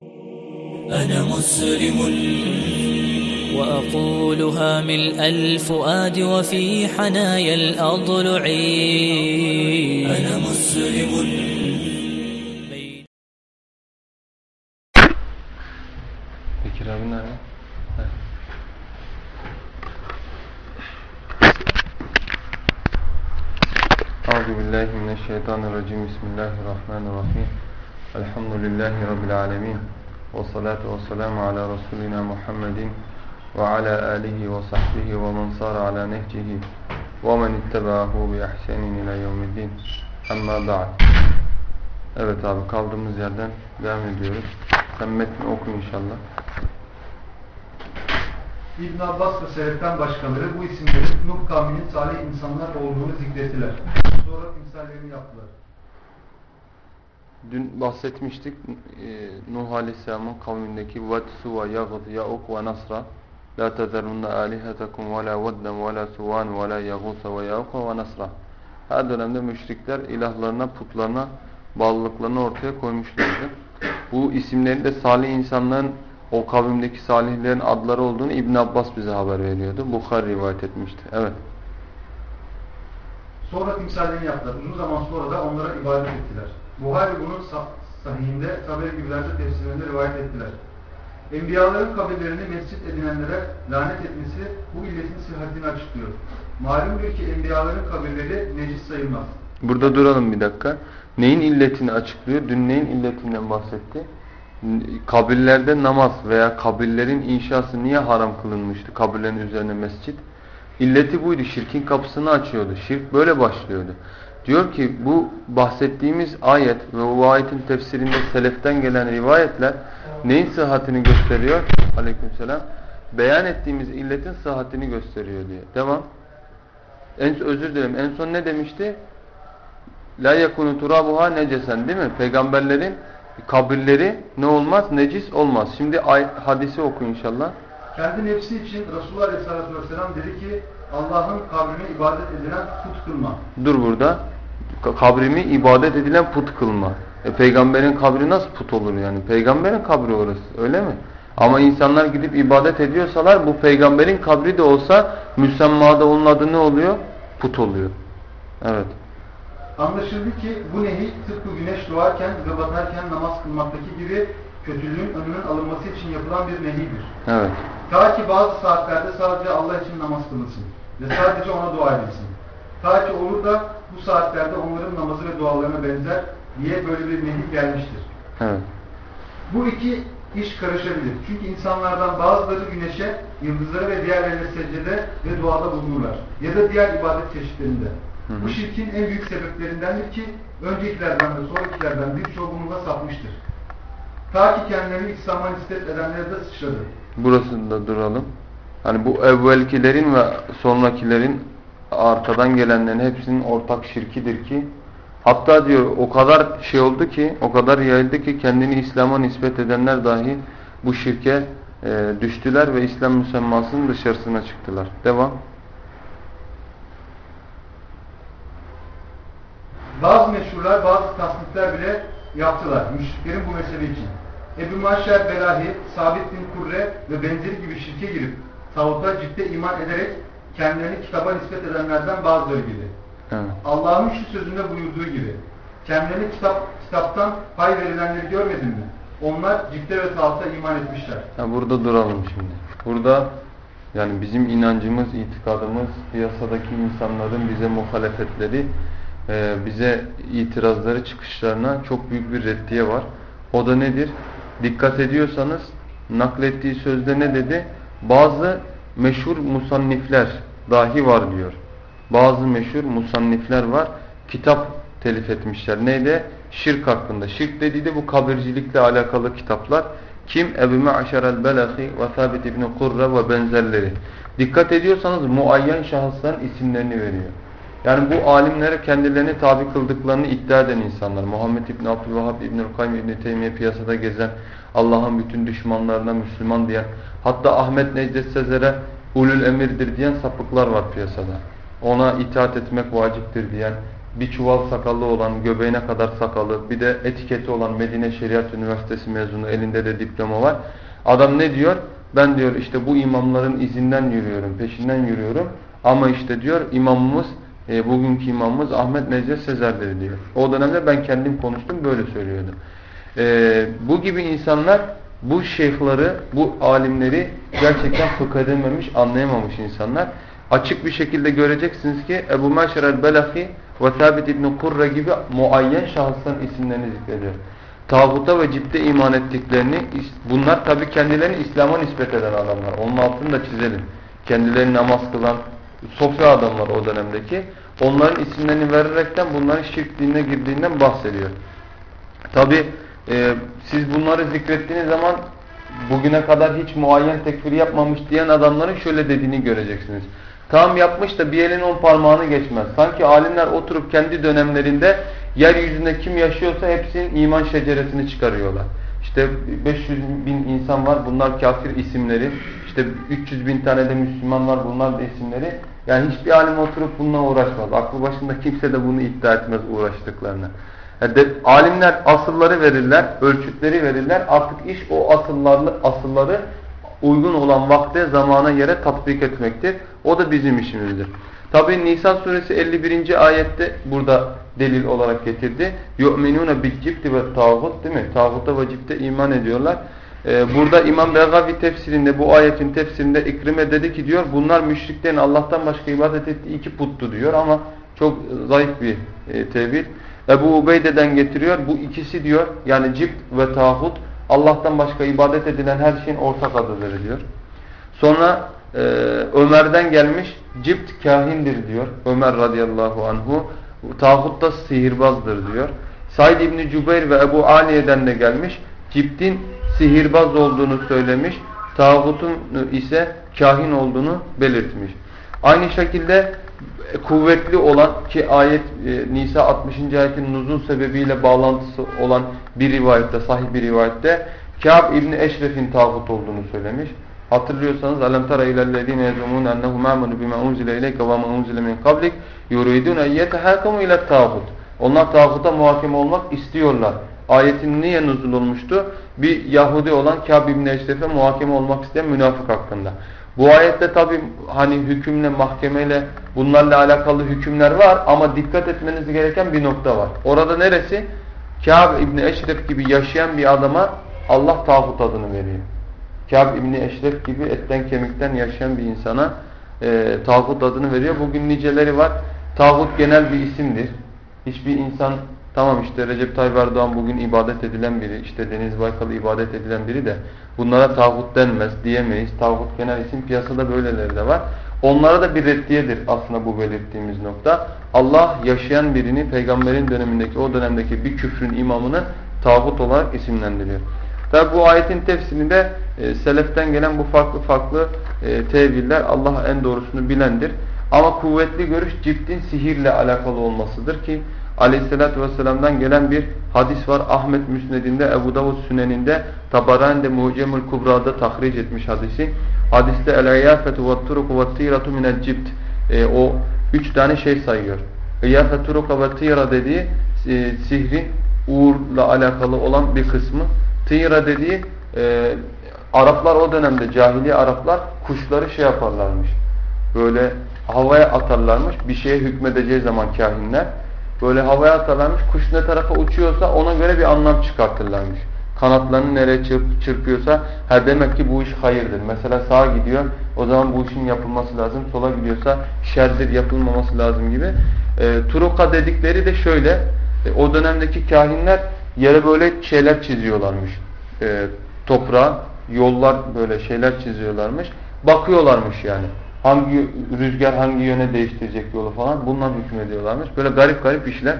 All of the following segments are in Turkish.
أنا مسلم. وأقولها من الفؤاد وفي حنايا الأضلع. أنا مسلم. أعوذ بالله من الشيطان الرجيم. بسم الله الرحمن الرحيم. Elhamdülillahi rabbil alamin. Ve salatu vesselamu ala rasulina Muhammedin ve ala alihi ve sahbihi ve men sara ala nehcihi ve men ittaba'ahu bi ihsanin ila yevmiddin. Amma ba'd. Evet abi kaldığımız yerden devam ediyoruz. Sen metni oku inşallah. İbn Abbas ve Seleften başkaları bu isimlerin Nuh kavminin salih insanlar olduğunu zikrettiler. Sonra timsallerini yaptılar. Dün bahsetmiştik e, Nuh Aleyhisselam'ın kavmindeki Vat, Suva, Yağd, Ya'uk ve Nasra La tezerunne alihatakum ve la vedden ve la suvan ve la yağusa ve ya'uk ve Nasra Her dönemde müşrikler ilahlarına, putlarına bağlılıklarını ortaya koymuşlardı. Bu isimlerin de salih insanların o kavimdeki salihlerin adları olduğunu İbn Abbas bize haber veriyordu. Bukhari rivayet etmişti. Evet. Sonra timsallerini yaptılar. Uzun zaman sonra da onlara ibadet ettiler. Buhari bunu sah- sahihinde, Taberi gibilerde tefsirlerinde rivayet ettiler. Enbiyaların kabirlerini mescit edinenlere lanet etmesi bu illetin sıhhatini açıklıyor. Malumdur ki enbiyaların kabirleri necis sayılmaz. Burada duralım bir dakika. Neyin illetini açıklıyor? Dün neyin illetinden bahsetti? Kabirlerde namaz veya kabirlerin inşası niye haram kılınmıştı? Kabirlerin üzerine mescit. İlleti buydu. Şirkin kapısını açıyordu. Şirk böyle başlıyordu. Diyor ki bu bahsettiğimiz ayet ve bu ayetin tefsirinde seleften gelen rivayetler neyin sıhhatini gösteriyor? Aleykümselam. Beyan ettiğimiz illetin sıhhatini gösteriyor diye. Devam. En, özür dilerim. En son ne demişti? La yakunu turabuha necesen değil mi? Peygamberlerin kabirleri ne olmaz? Necis olmaz. Şimdi hadisi oku inşallah. Kendi nefsi için Resulullah Aleyhisselatü Vesselam dedi ki Allah'ın kabrine ibadet edilen put kılma. Dur burada. Ka- Kabrimi ibadet edilen put kılma. E, peygamberin kabri nasıl put olur yani? Peygamberin kabri orası öyle mi? Ama insanlar gidip ibadet ediyorsalar bu peygamberin kabri de olsa müsemmada onun adı ne oluyor? Put oluyor. Evet. Anlaşıldı ki bu nehi tıpkı güneş doğarken ve batarken namaz kılmaktaki gibi kötülüğün önünün alınması için yapılan bir nehidir. Evet. Ta ki bazı saatlerde sadece Allah için namaz kılınsın ve sadece ona dua edilsin. Ta ki olur da bu saatlerde onların namazı ve dualarına benzer diye böyle bir nehi gelmiştir. Evet. Bu iki iş karışabilir. Çünkü insanlardan bazıları güneşe, yıldızlara ve diğerlerine secdede ve duada bulunurlar. Ya da diğer ibadet çeşitlerinde. Hı hı. Bu şirkin en büyük sebeplerindendir ki öncekilerden ve sonrakilerden birçoğu bununla sapmıştır. Ta ki kendilerini İslam'a nispet edenlere de sıçradı. Burasında duralım. Hani bu evvelkilerin ve sonrakilerin arkadan gelenlerin hepsinin ortak şirkidir ki hatta diyor o kadar şey oldu ki o kadar yayıldı ki kendini İslam'a nispet edenler dahi bu şirke e, düştüler ve İslam müsemmasının dışarısına çıktılar. Devam. Bazı meşhurlar, bazı tasnifler bile yaptılar müşriklerin bu mesele için. Ebu Maşer Belahi, Sabit bin Kurre ve benzeri gibi şirke girip tağuta ciddi iman ederek kendilerini kitaba nispet edenlerden bazıları gibi. Evet. Allah'ın şu sözünde buyurduğu gibi kendilerini kitap, kitaptan pay verilenleri görmedin mi? Onlar cidde ve tağuta iman etmişler. Ha, burada duralım şimdi. Burada yani bizim inancımız, itikadımız, piyasadaki insanların bize muhalefetleri, e, bize itirazları, çıkışlarına çok büyük bir reddiye var. O da nedir? Dikkat ediyorsanız naklettiği sözde ne dedi? Bazı meşhur musannifler dahi var diyor. Bazı meşhur musannifler var. Kitap telif etmişler. Neydi? Şirk hakkında. Şirk dediği de bu kabircilikle alakalı kitaplar. Kim? Ebu Me'şer el-Belahi ve Sabit İbni Kurre ve benzerleri. Dikkat ediyorsanız muayyen şahısların isimlerini veriyor. Yani bu alimlere kendilerini tabi kıldıklarını iddia eden insanlar. Muhammed İbni Abdülvahhab İbni Rukaym İbni Teymiye piyasada gezen, Allah'ın bütün düşmanlarına Müslüman diyen, hatta Ahmet Necdet Sezer'e ulul emirdir diyen sapıklar var piyasada. Ona itaat etmek vaciptir diyen, bir çuval sakallı olan, göbeğine kadar sakalı, bir de etiketi olan Medine Şeriat Üniversitesi mezunu, elinde de diploma var. Adam ne diyor? Ben diyor işte bu imamların izinden yürüyorum, peşinden yürüyorum. Ama işte diyor imamımız, e, bugünkü imamımız Ahmet Necdet Sezer'dir diyor. O dönemde ben kendim konuştum, böyle söylüyordu. E, bu gibi insanlar bu şeyhları, bu alimleri gerçekten fıkh edememiş, anlayamamış insanlar. Açık bir şekilde göreceksiniz ki Ebu Meşer el-Belahi ve Thabit İbn Kurre gibi muayyen şahısların isimlerini zikrediyor. Tağuta ve cipte iman ettiklerini, bunlar tabi kendilerini İslam'a nispet eden adamlar. Onun altını da çizelim. Kendilerini namaz kılan, sofya adamlar o dönemdeki. Onların isimlerini vererekten bunların şirk dinine girdiğinden bahsediyor. Tabi e, siz bunları zikrettiğiniz zaman bugüne kadar hiç muayyen tekfir yapmamış diyen adamların şöyle dediğini göreceksiniz. Tam yapmış da bir elin on parmağını geçmez. Sanki alimler oturup kendi dönemlerinde yeryüzünde kim yaşıyorsa hepsinin iman şeceresini çıkarıyorlar. İşte 500 bin insan var bunlar kafir isimleri. İşte 300 bin tane de Müslüman var bunlar da isimleri. Yani hiçbir alim oturup bununla uğraşmaz. Aklı başında kimse de bunu iddia etmez uğraştıklarını. Yani de, alimler asılları verirler, ölçütleri verirler. Artık iş o asıllarlı, asılları uygun olan vakte, zamana, yere tatbik etmektir. O da bizim işimizdir. Tabi Nisan suresi 51. ayette burada delil olarak getirdi. يُؤْمِنُونَ بِالْجِبْتِ وَالْتَاغُتْ değil mi? Tağuta ve cipte iman ediyorlar. Ee, burada İmam Begavi tefsirinde bu ayetin tefsirinde İkrime dedi ki diyor bunlar müşriklerin Allah'tan başka ibadet ettiği iki puttu diyor ama çok zayıf bir e, tevil. Ebu Ubeyde'den getiriyor. Bu ikisi diyor yani cipt ve tağut Allah'tan başka ibadet edilen her şeyin ortak adıdır diyor. Sonra e, Ömer'den gelmiş cipt kahindir diyor. Ömer radıyallahu anhu. Tağut da sihirbazdır diyor. Said İbni Cübeyr ve Ebu Aliye'den de gelmiş. Ciptin sihirbaz olduğunu söylemiş. Tağutun ise kahin olduğunu belirtmiş. Aynı şekilde kuvvetli olan ki ayet e, Nisa 60. ayetin nuzul sebebiyle bağlantısı olan bir rivayette, sahih bir rivayette Kâb İbni Eşref'in tağut olduğunu söylemiş. Hatırlıyorsanız alam tara ilellezine yezumun ennehu ma'munu bima unzile ileyke ve ma min qablik yuridun en yetehakamu ile tağut. Onlar tağuta muhakeme olmak istiyorlar. Ayetin niye nuzul olmuştu? Bir Yahudi olan Kâb İbni Eşref'e muhakeme olmak isteyen münafık hakkında. Bu ayette tabi hani hükümle, mahkemeyle bunlarla alakalı hükümler var ama dikkat etmeniz gereken bir nokta var. Orada neresi? Kâb İbni Eşref gibi yaşayan bir adama Allah tağut adını veriyor. Kâb İbni Eşref gibi etten kemikten yaşayan bir insana e, tağut adını veriyor. Bugün niceleri var. Tağut genel bir isimdir. Hiçbir insan tamam işte Recep Tayyip Erdoğan bugün ibadet edilen biri, işte Deniz Baykal'ı ibadet edilen biri de bunlara tağut denmez diyemeyiz. Tağut genel isim piyasada böyleleri de var. Onlara da bir reddiyedir aslında bu belirttiğimiz nokta. Allah yaşayan birini peygamberin dönemindeki o dönemdeki bir küfrün imamını tağut olarak isimlendiriyor. Tabi bu ayetin tefsirinde e, seleften gelen bu farklı farklı e, teviller Allah en doğrusunu bilendir. Ama kuvvetli görüş ciptin sihirle alakalı olmasıdır ki Aleyhisselatü Vesselam'dan gelen bir hadis var. Ahmet Müsned'inde, Ebu Davud Sünen'inde, Tabarani'de Mucemül Kubra'da tahric etmiş hadisi. Hadiste el-iyafetu ve turuku ve tiratu minel cibt. E, o üç tane şey sayıyor. İyafet turuka ve tira dediği e, sihrin uğurla alakalı olan bir kısmı. Tira dediği e, Araplar o dönemde cahili Araplar kuşları şey yaparlarmış. Böyle havaya atarlarmış. Bir şeye hükmedeceği zaman kahinler. Böyle havaya atarlarmış. Kuş ne tarafa uçuyorsa ona göre bir anlam çıkartırlarmış. Kanatlarını nereye çırp, çırpıyorsa ha demek ki bu iş hayırdır. Mesela sağa gidiyor o zaman bu işin yapılması lazım. Sola gidiyorsa şerdir yapılmaması lazım gibi. E, turuka dedikleri de şöyle. E, o dönemdeki kahinler yere böyle şeyler çiziyorlarmış. E, toprağa yollar böyle şeyler çiziyorlarmış. Bakıyorlarmış yani hangi rüzgar hangi yöne değiştirecek yolu falan bundan hükmediyorlarmış. Böyle garip garip işler.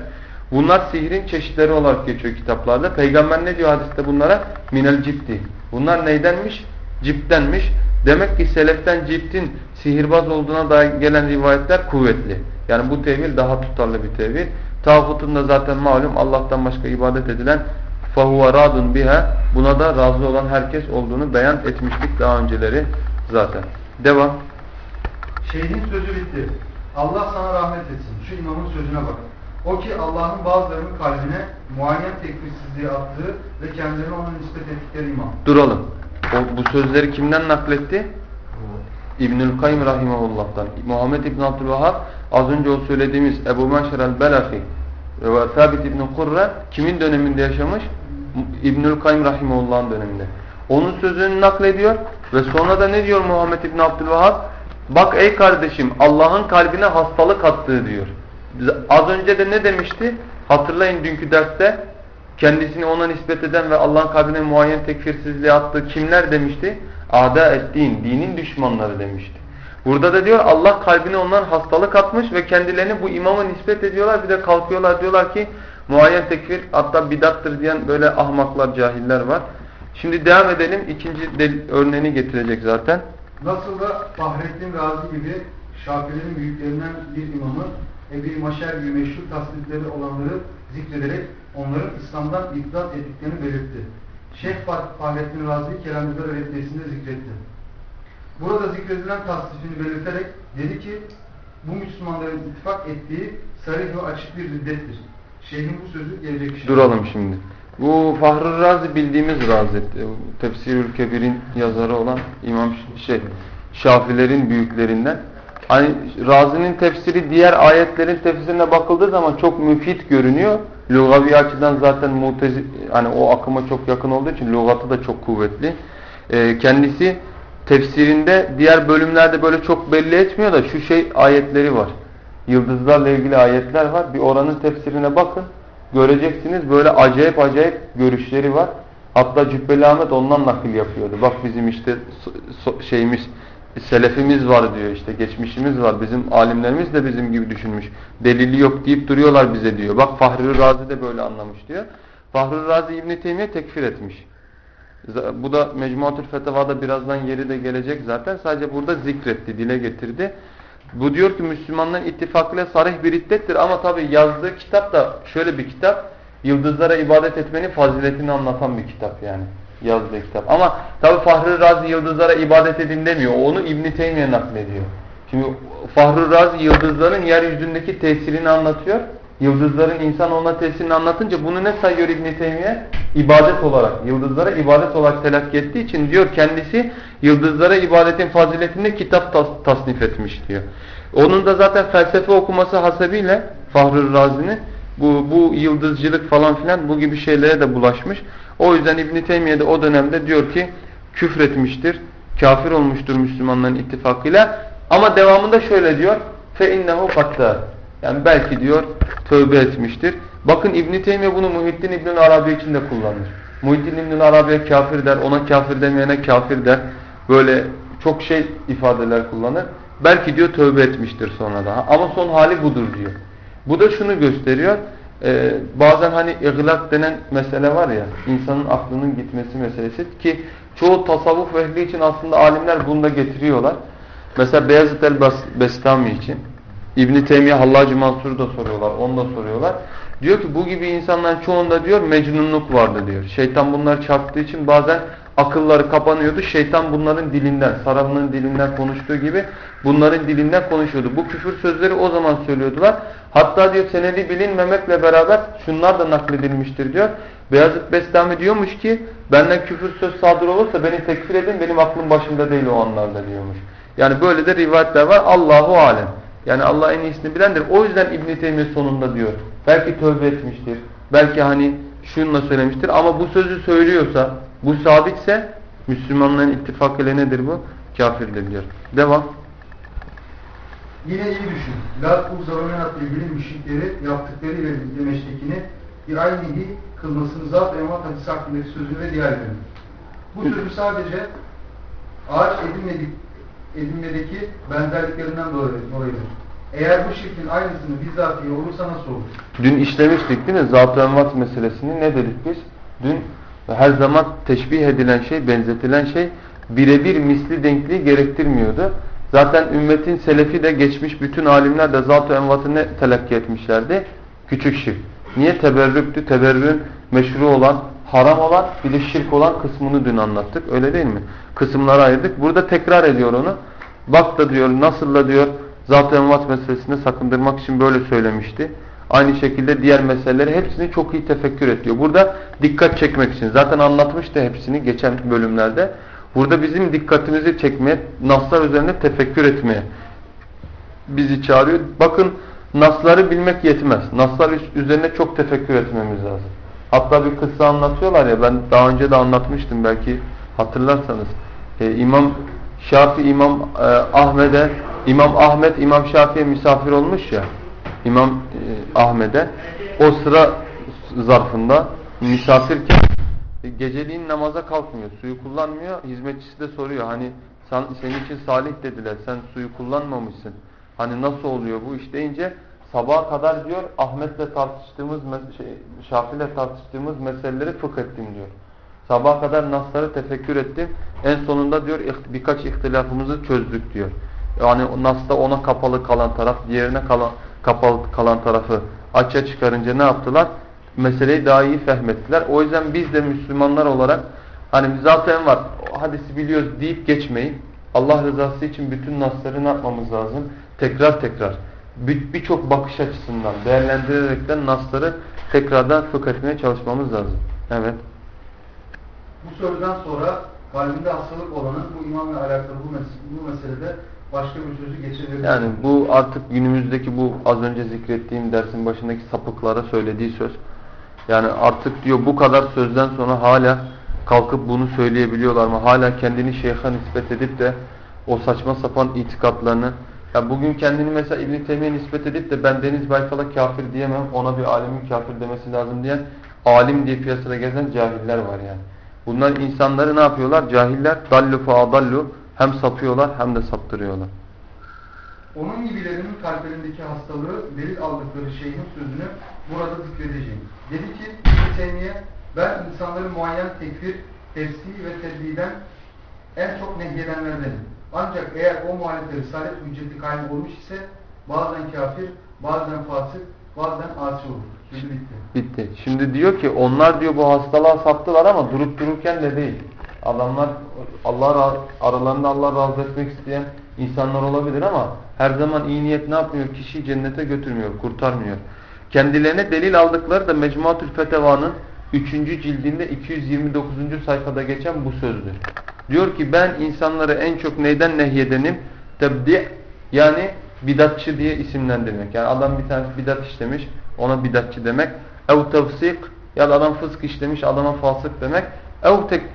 Bunlar sihrin çeşitleri olarak geçiyor kitaplarda. Peygamber ne diyor hadiste bunlara? Minel cipti. Bunlar neydenmiş? Ciptenmiş. Demek ki seleften ciptin sihirbaz olduğuna dair gelen rivayetler kuvvetli. Yani bu tevil daha tutarlı bir tevil. Tağutun da zaten malum Allah'tan başka ibadet edilen fahuve radun biha buna da razı olan herkes olduğunu beyan etmiştik daha önceleri zaten. Devam. Şeyhin sözü bitti. Allah sana rahmet etsin. Şu imamın sözüne bak. O ki Allah'ın bazılarının kalbine muayyen tekfirsizliği attığı ve kendilerine ona nispet ettikleri imam. Duralım. O, bu sözleri kimden nakletti? İbnül Kayyim Rahimahullah'tan. Muhammed İbn Abdülvahhab az önce o söylediğimiz Ebu Menşer el-Belafi ve Sabit İbn Kurre kimin döneminde yaşamış? İbnül Kayyim Rahimahullah'ın döneminde. Onun sözünü naklediyor ve sonra da ne diyor Muhammed İbn Abdülvahhab? Bak ey kardeşim Allah'ın kalbine hastalık attığı diyor. Az önce de ne demişti? Hatırlayın dünkü derste kendisini ona nispet eden ve Allah'ın kalbine muayyen tekfirsizliği attığı kimler demişti? Ada ettiğin, dinin düşmanları demişti. Burada da diyor Allah kalbine ondan hastalık atmış ve kendilerini bu imama nispet ediyorlar. Bir de kalkıyorlar diyorlar ki muayyen tekfir hatta bidattır diyen böyle ahmaklar, cahiller var. Şimdi devam edelim. İkinci örneğini getirecek zaten. Nasıl da Fahrettin Razi gibi Şafiilerin büyüklerinden bir imamı Ebi Maşer gibi meşhur tasdikleri olanları zikrederek onların İslam'dan iptal ettiklerini belirtti. Şeyh Fahrettin Razi Kelamcılar Öğretmesi'nde zikretti. Burada zikredilen tasdifini belirterek dedi ki bu Müslümanların ittifak ettiği sarih ve açık bir riddettir. Şeyhin bu sözü gelecek. Duralım şimdi. Bu Fahri Razi bildiğimiz Razi. Tefsirül Kebir'in yazarı olan İmam şey Şafilerin büyüklerinden. Hani Razi'nin tefsiri diğer ayetlerin tefsirine bakıldığı zaman çok müfit görünüyor. Lugavi açıdan zaten mutezi, hani o akıma çok yakın olduğu için lugatı da çok kuvvetli. Ee, kendisi tefsirinde diğer bölümlerde böyle çok belli etmiyor da şu şey ayetleri var. Yıldızlarla ilgili ayetler var. Bir oranın tefsirine bakın. Göreceksiniz böyle acayip acayip görüşleri var. Hatta Cübbeli Ahmet ondan nakil yapıyordu. Bak bizim işte şeyimiz selefimiz var diyor işte geçmişimiz var. Bizim alimlerimiz de bizim gibi düşünmüş. Delili yok deyip duruyorlar bize diyor. Bak Fahri Razi de böyle anlamış diyor. Fahri Razi İbn Teymiye tekfir etmiş. Bu da Mecmuatül Fetavada birazdan yeri de gelecek zaten. Sadece burada zikretti, dile getirdi. Bu diyor ki Müslümanların ittifakıyla sarih bir iddettir ama tabi yazdığı kitap da şöyle bir kitap. Yıldızlara ibadet etmenin faziletini anlatan bir kitap yani yazdığı kitap. Ama tabi Fahri Razi yıldızlara ibadet edin demiyor. Onu İbn Teymiye naklediyor. Şimdi Fahri Razi yıldızların yeryüzündeki tesirini anlatıyor. Yıldızların insan olma tesirini anlatınca bunu ne sayıyor İbn Teymiye? İbadet olarak, yıldızlara ibadet olarak telakki ettiği için diyor kendisi yıldızlara ibadetin faziletinde kitap tas tasnif etmiş diyor. Onun da zaten felsefe okuması hasebiyle Fahri Razi'nin bu, bu yıldızcılık falan filan bu gibi şeylere de bulaşmış. O yüzden İbn Teymiye de o dönemde diyor ki küfretmiştir, kafir olmuştur Müslümanların ittifakıyla. Ama devamında şöyle diyor: innehu kattar. Yani belki diyor tövbe etmiştir. Bakın İbn Teymiye bunu Muhittin İbn Arabi için de kullanır. Muhittin İbn Arabi'ye kafir der, ona kafir demeyene kafir der. Böyle çok şey ifadeler kullanır. Belki diyor tövbe etmiştir sonra daha. Ama son hali budur diyor. Bu da şunu gösteriyor. Ee, bazen hani iglak denen mesele var ya, insanın aklının gitmesi meselesi ki çoğu tasavvuf ehli için aslında alimler bunu da getiriyorlar. Mesela Beyazıt el-Bestami için İbn Teymiye Hallacı Mansur'u da soruyorlar, onu da soruyorlar. Diyor ki bu gibi insanların çoğunda diyor mecnunluk vardı diyor. Şeytan bunları çarptığı için bazen akılları kapanıyordu. Şeytan bunların dilinden, sarabının dilinden konuştuğu gibi bunların dilinden konuşuyordu. Bu küfür sözleri o zaman söylüyordular. Hatta diyor senedi bilinmemekle beraber şunlar da nakledilmiştir diyor. Beyazıt Bestami diyormuş ki benden küfür söz sadır olursa beni tekfir edin benim aklım başımda değil o anlarda diyormuş. Yani böyle de rivayetler var. Allahu alem. Yani Allah en iyisini bilendir. O yüzden İbn Teymiye sonunda diyor. Belki tövbe etmiştir. Belki hani şununla söylemiştir ama bu sözü söylüyorsa, bu sabitse Müslümanların ittifak ile nedir bu? Kafirdir diyor. Devam. Yine iyi düşün. Lat uzavunatla ilgili müşrikleri yaptıkları ile demeçtekini bir aynihi kılmasını zat emat hadisi hakkındaki sözünü ve diğerlerini. Bu sözü sadece ağaç edinmedik, edinmedeki benzerliklerinden dolayıdır. Eğer bu şirkin aynısını bizzatihi olursa nasıl olur? Dün işlemiştik değil mi? Zat-ı envat meselesini ne dedik biz? Dün her zaman teşbih edilen şey, benzetilen şey birebir misli denkliği gerektirmiyordu. Zaten ümmetin selefi de geçmiş bütün alimler de zat-ı envatı ne telakki etmişlerdi? Küçük şirk. Niye? Teberrüktü. Teberrün meşru olan, haram olan bir de şirk olan kısmını dün anlattık. Öyle değil mi? Kısımlara ayırdık. Burada tekrar ediyor onu. Bak da diyor nasıl da diyor zat-ı envat meselesini sakındırmak için böyle söylemişti. Aynı şekilde diğer meseleleri hepsini çok iyi tefekkür ediyor. Burada dikkat çekmek için. Zaten anlatmıştı hepsini geçen bölümlerde. Burada bizim dikkatimizi çekmeye, naslar üzerinde tefekkür etmeye bizi çağırıyor. Bakın nasları bilmek yetmez. Naslar üzerine çok tefekkür etmemiz lazım. Hatta bir kıssa anlatıyorlar ya ben daha önce de anlatmıştım belki hatırlarsanız. Ee, İmam Şafi İmam e, Ahmet'e İmam Ahmet İmam Şafi'ye misafir olmuş ya. İmam e, Ahmet'e o sıra zarfında misafirken e, geceliğin namaza kalkmıyor. Suyu kullanmıyor. Hizmetçisi de soruyor. Hani sen, senin için salih dediler. Sen suyu kullanmamışsın. Hani nasıl oluyor bu iş deyince sabaha kadar diyor Ahmet'le tartıştığımız şey, Şafi'yle tartıştığımız meseleleri fıkh ettim diyor. Sabaha kadar nasları tefekkür ettim. En sonunda diyor birkaç ihtilafımızı çözdük diyor. Yani Nas'ta ona kapalı kalan taraf, diğerine kalan, kapalı kalan tarafı açığa çıkarınca ne yaptılar? Meseleyi daha iyi fehmettiler. O yüzden biz de Müslümanlar olarak hani zaten var hadisi biliyoruz deyip geçmeyin. Allah rızası için bütün nasları ne yapmamız lazım? Tekrar tekrar birçok bakış açısından değerlendirerekten nasları tekrardan fıkh etmeye çalışmamız lazım. Evet. Bu sorudan sonra kalbinde hastalık olanın bu imanla alakalı bu, mes bu meselede başka bir sözü geçebilir. Yani bu artık günümüzdeki bu az önce zikrettiğim dersin başındaki sapıklara söylediği söz. Yani artık diyor bu kadar sözden sonra hala kalkıp bunu söyleyebiliyorlar mı? Hala kendini şeyha nispet edip de o saçma sapan itikatlarını ya bugün kendini mesela İbn Teymiye nispet edip de ben Deniz Baykal'a kafir diyemem, ona bir alimin kafir demesi lazım diyen alim diye piyasada gezen cahiller var yani. Bunlar insanları ne yapıyorlar? Cahiller dallu fa adallu hem sapıyorlar hem de saptırıyorlar. Onun gibilerinin kalplerindeki hastalığı delil aldıkları şeyin sözünü burada zikredeceğim. Dedi ki İbn Teymiye ben insanları muayyen tekfir, tefsir ve tedbiden en çok nehyedenlerdenim. Ancak eğer o muhalefete risalet hücceti kaym olmuş ise bazen kafir, bazen fasık, bazen asi olur. Şimdi bitti. Bitti. Şimdi diyor ki onlar diyor bu hastalığa saptılar ama durup dururken de değil. Adamlar Allah aralarında Allah razı etmek isteyen insanlar olabilir ama her zaman iyi niyet ne yapmıyor? Kişiyi cennete götürmüyor, kurtarmıyor. Kendilerine delil aldıkları da Mecmuatül Feteva'nın 3. cildinde 229. sayfada geçen bu sözdür. Diyor ki ben insanları en çok neyden nehyedenim? Tebdi yani bidatçı diye isimlendirmek. Yani adam bir tane bidat işlemiş ona bidatçı demek. Ev tevsik ya da adam fısk işlemiş adama fasık demek. Ev tek e,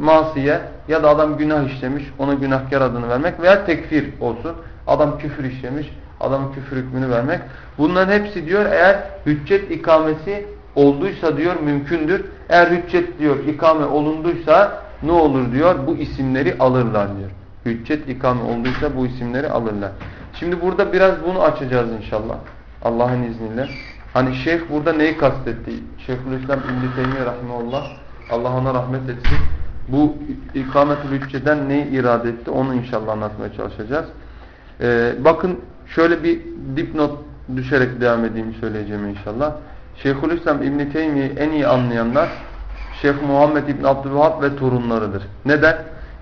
masiye ya da adam günah işlemiş ona günahkar adını vermek veya tekfir olsun. Adam küfür işlemiş adamın küfür hükmünü vermek. Bunların hepsi diyor eğer hüccet ikamesi olduysa diyor mümkündür. Eğer hüccet diyor ikame olunduysa ne olur diyor? Bu isimleri alırlar diyor. Hüccet ikame olduysa bu isimleri alırlar. Şimdi burada biraz bunu açacağız inşallah. Allah'ın izniyle. Hani şeyh burada neyi kastetti? Şeyhülislam İbn-i Teymiye Rahimullah Allah ona rahmet etsin. Bu ikamet-ül hücceden neyi irade etti? Onu inşallah anlatmaya çalışacağız. Ee, bakın şöyle bir dipnot düşerek devam edeyim söyleyeceğim inşallah. Şeyhülislam İbn-i Teymiye'yi en iyi anlayanlar Şeyh Muhammed İbn Abdülvahab ve torunlarıdır. Neden?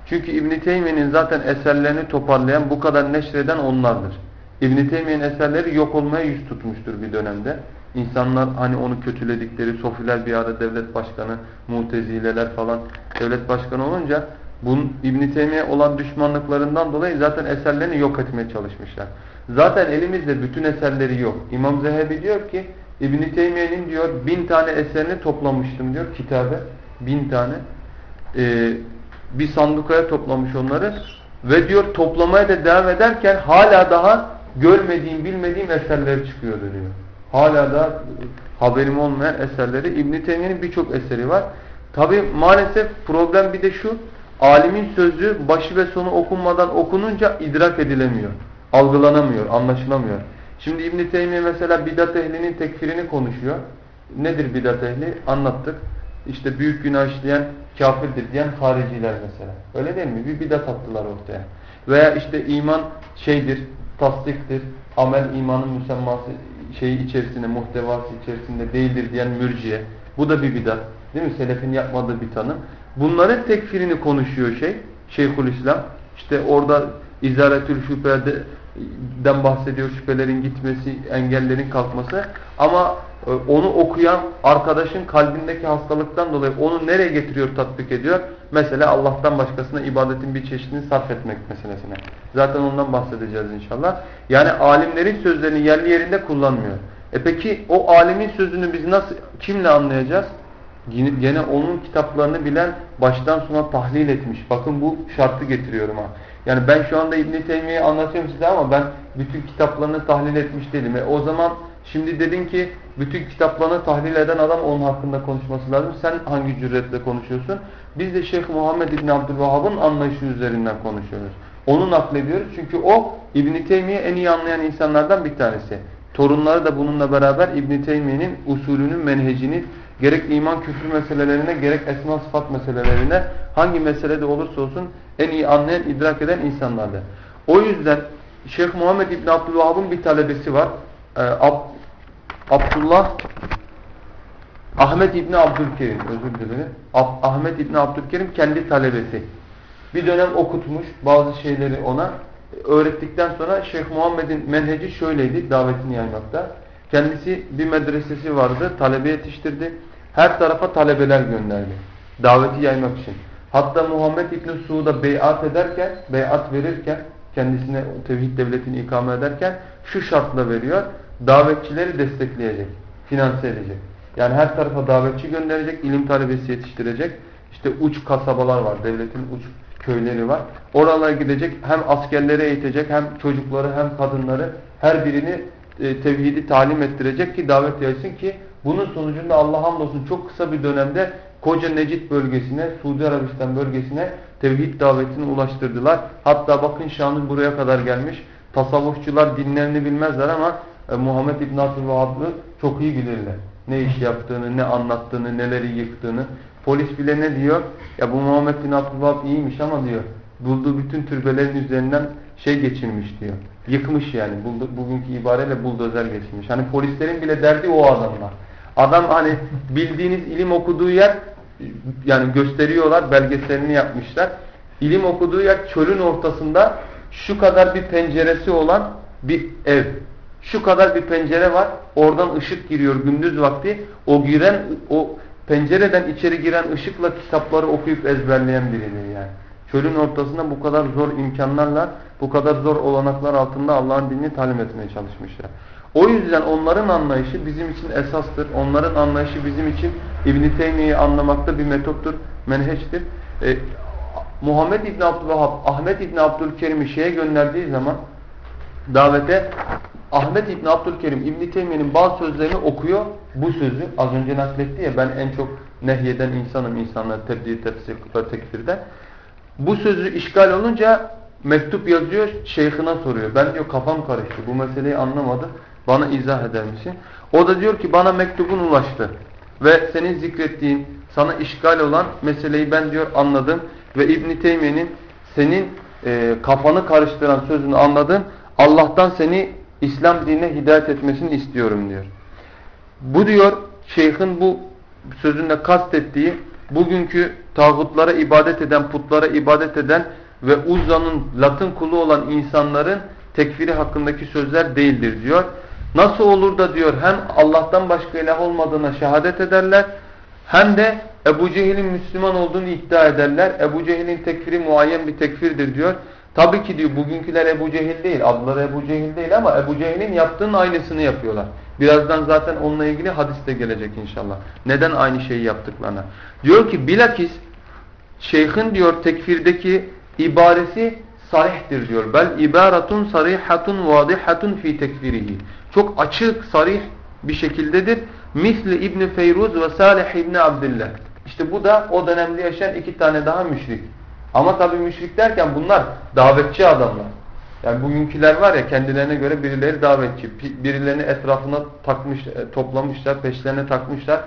Çünkü İbn Teymiye'nin zaten eserlerini toparlayan, bu kadar neşreden onlardır. İbn Teymiye'nin eserleri yok olmaya yüz tutmuştur bir dönemde. İnsanlar hani onu kötüledikleri, Sofiler bir ara devlet başkanı, Mutezileler falan devlet başkanı olunca bunun İbn Teymiye olan düşmanlıklarından dolayı zaten eserlerini yok etmeye çalışmışlar. Zaten elimizde bütün eserleri yok. İmam Zehebi diyor ki İbn Teymiye'nin diyor bin tane eserini toplamıştım diyor kitabe. Bin tane. Ee, bir sandukaya toplamış onları. Ve diyor toplamaya da devam ederken hala daha görmediğim bilmediğim eserleri çıkıyor diyor. Hala da haberim olmayan eserleri. İbn Teymiye'nin birçok eseri var. Tabi maalesef problem bir de şu. Alimin sözü başı ve sonu okunmadan okununca idrak edilemiyor. Algılanamıyor, anlaşılamıyor. Şimdi İbn Teymiye mesela bidat ehlinin tekfirini konuşuyor. Nedir bidat ehli? Anlattık. İşte büyük günah işleyen kafirdir diyen hariciler mesela. Öyle değil mi? Bir bidat attılar ortaya. Veya işte iman şeydir, tasdiktir, amel imanın müsemması şeyi içerisinde, muhtevası içerisinde değildir diyen mürciye. Bu da bir bidat. Değil mi? Selefin yapmadığı bir tanım. Bunların tekfirini konuşuyor şey, Şeyhülislam. İşte orada İzaretül Şüphe'de den bahsediyor. Şüphelerin gitmesi, engellerin kalkması. Ama e, onu okuyan arkadaşın kalbindeki hastalıktan dolayı onu nereye getiriyor, tatbik ediyor? Mesela Allah'tan başkasına ibadetin bir çeşidini sarf etmek meselesine. Zaten ondan bahsedeceğiz inşallah. Yani alimlerin sözlerini yerli yerinde kullanmıyor. E peki o alimin sözünü biz nasıl, kimle anlayacağız? Gene onun kitaplarını bilen baştan sona tahlil etmiş. Bakın bu şartı getiriyorum ha. Yani ben şu anda İbn-i Teymiye'yi anlatıyorum size ama ben bütün kitaplarını tahlil etmiş değilim. E o zaman şimdi dedin ki bütün kitaplarını tahlil eden adam onun hakkında konuşması lazım. Sen hangi cüretle konuşuyorsun? Biz de Şeyh Muhammed İbn Abdülvahhab'ın anlayışı üzerinden konuşuyoruz. Onu naklediyoruz çünkü o İbn Teymiye en iyi anlayan insanlardan bir tanesi. Torunları da bununla beraber İbn Teymiye'nin usulünün menhecini gerek iman küfür meselelerine gerek esma sıfat meselelerine hangi meselede olursa olsun en iyi anlayan, idrak eden insanlardı. O yüzden Şeyh Muhammed İbn Abdülvahhab'ın bir talebesi var. Ee, Ab Abdullah Ahmet İbni Abdülkerim özür dilerim. Ab Ahmet İbni Abdülkerim kendi talebesi. Bir dönem okutmuş bazı şeyleri ona. Öğrettikten sonra Şeyh Muhammed'in menheci şöyleydi davetini yaymakta. Kendisi bir medresesi vardı. Talebe yetiştirdi. Her tarafa talebeler gönderdi. Daveti yaymak için. Hatta Muhammed İbni Suud'a beyat ederken, beyat verirken, kendisine tevhid devletini ikame ederken şu şartla veriyor. Davetçileri destekleyecek, finanse edecek. Yani her tarafa davetçi gönderecek, ilim talebesi yetiştirecek. İşte uç kasabalar var, devletin uç köyleri var. Oralara gidecek, hem askerleri eğitecek, hem çocukları, hem kadınları, her birini e, tevhidi talim ettirecek ki davet yaysın ki bunun sonucunda Allah hamdolsun çok kısa bir dönemde koca Necid bölgesine, Suudi Arabistan bölgesine tevhid davetini ulaştırdılar. Hatta bakın şanı buraya kadar gelmiş. Tasavvufçular dinlerini bilmezler ama e, Muhammed İbn Abdülvahhab'ı çok iyi bilirler. Ne iş yaptığını, ne anlattığını, neleri yıktığını. Polis bile ne diyor? Ya bu Muhammed bin Abdülvahhab iyiymiş ama diyor. Bulduğu bütün türbelerin üzerinden şey geçirmiş diyor. Yıkmış yani. Bugünkü ibareyle buldozer geçirmiş. Hani polislerin bile derdi o adamlar. Adam hani bildiğiniz ilim okuduğu yer yani gösteriyorlar belgeselini yapmışlar. İlim okuduğu yer çölün ortasında şu kadar bir penceresi olan bir ev. Şu kadar bir pencere var. Oradan ışık giriyor gündüz vakti. O giren o pencereden içeri giren ışıkla kitapları okuyup ezberleyen biridir yani. Çölün ortasında bu kadar zor imkanlarla, bu kadar zor olanaklar altında Allah'ın dinini talim etmeye çalışmışlar. O yüzden onların anlayışı bizim için esastır. Onların anlayışı bizim için İbn-i anlamakta bir metottur, menheçtir. Ee, Muhammed İbn Abdülvahhab, Ahmet İbn Abdülkerim'i şeye gönderdiği zaman davete Ahmet İbn Abdülkerim İbn Teymiye'nin bazı sözlerini okuyor. Bu sözü az önce nakletti ya ben en çok nehyeden insanım insanları tebdil, tefsir ve tekfirden. Bu sözü işgal olunca mektup yazıyor, şeyhine soruyor. Ben diyor kafam karıştı, bu meseleyi anlamadım. Bana izah eder misin? O da diyor ki bana mektubun ulaştı. Ve senin zikrettiğin, sana işgal olan meseleyi ben diyor anladım. Ve İbn Teymiye'nin senin e, kafanı karıştıran sözünü anladım. Allah'tan seni İslam dinine hidayet etmesini istiyorum diyor. Bu diyor şeyhin bu sözünde kastettiği bugünkü tağutlara ibadet eden, putlara ibadet eden ve Uzza'nın Latin kulu olan insanların tekfiri hakkındaki sözler değildir diyor. Nasıl olur da diyor hem Allah'tan başka ilah olmadığına şehadet ederler hem de Ebu Cehil'in Müslüman olduğunu iddia ederler. Ebu Cehil'in tekfiri muayyen bir tekfirdir diyor. Tabii ki diyor bugünküler Ebu Cehil değil, adları Ebu Cehil değil ama Ebu Cehil'in yaptığının aynısını yapıyorlar. Birazdan zaten onunla ilgili hadis de gelecek inşallah. Neden aynı şeyi yaptıklarına. Diyor ki bilakis şeyhin diyor tekfirdeki ibaresi sarihtir diyor. Bel ibaratun sarihatun vadihatun fi tekfirihi. Çok açık, sarih bir şekildedir. Misli İbni Feyruz ve Salih İbni Abdillah. İşte bu da o dönemde yaşayan iki tane daha müşrik. Ama tabi müşrik derken bunlar davetçi adamlar. Yani bugünküler var ya kendilerine göre birileri davetçi. Birilerini etrafına takmış, e, toplamışlar, peşlerine takmışlar.